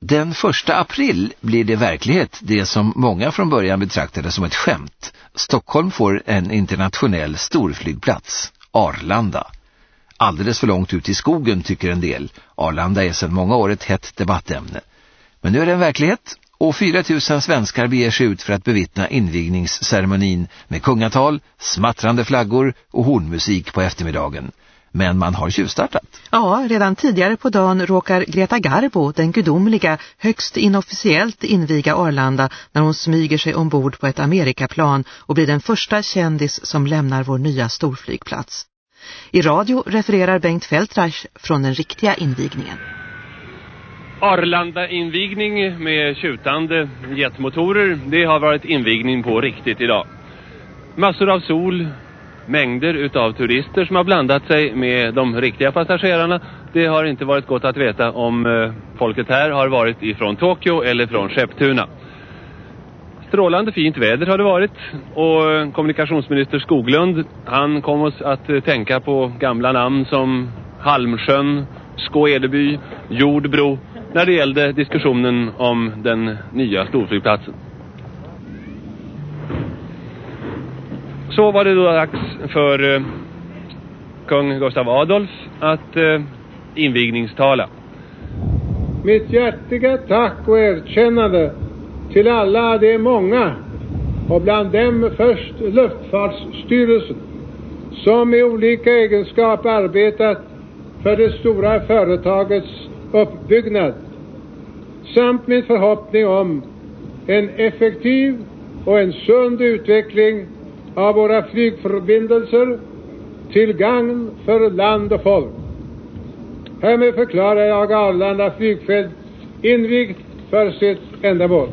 Den första april blir det verklighet, det som många från början betraktade som ett skämt. Stockholm får en internationell storflygplats, Arlanda. Alldeles för långt ut i skogen tycker en del. Arlanda är sedan många år ett hett debattämne. Men nu är det en verklighet och 4 000 svenskar beger sig ut för att bevittna invigningsceremonin med kungatal, smattrande flaggor och hornmusik på eftermiddagen. Men man har tjuvstartat. Ja, redan tidigare på dagen råkar Greta Garbo, den gudomliga, högst inofficiellt inviga Arlanda när hon smyger sig ombord på ett Amerikaplan och blir den första kändis som lämnar vår nya storflygplats. I radio refererar Bengt Feldreich från den riktiga invigningen. Arlanda-invigning med tjutande jetmotorer, det har varit invigning på riktigt idag. Massor av sol, mängder utav turister som har blandat sig med de riktiga passagerarna. Det har inte varit gott att veta om eh, folket här har varit ifrån Tokyo eller från Skepptuna. Strålande fint väder har det varit och eh, kommunikationsminister Skoglund han kom oss att eh, tänka på gamla namn som Halmsjön, Skåedeby, Jordbro när det gällde diskussionen om den nya storflygplatsen. Så var det då dags för eh, kung Gustav Adolf att eh, invigningstala. Mitt hjärtiga tack och erkännande till alla de många och bland dem först Luftfartsstyrelsen som i olika egenskap arbetat för det stora företagets uppbyggnad samt min förhoppning om en effektiv och en sund utveckling av våra flygförbindelser till gagn för land och folk. Härmed förklarar jag Arlanda flygfält invigt för sitt ändamål.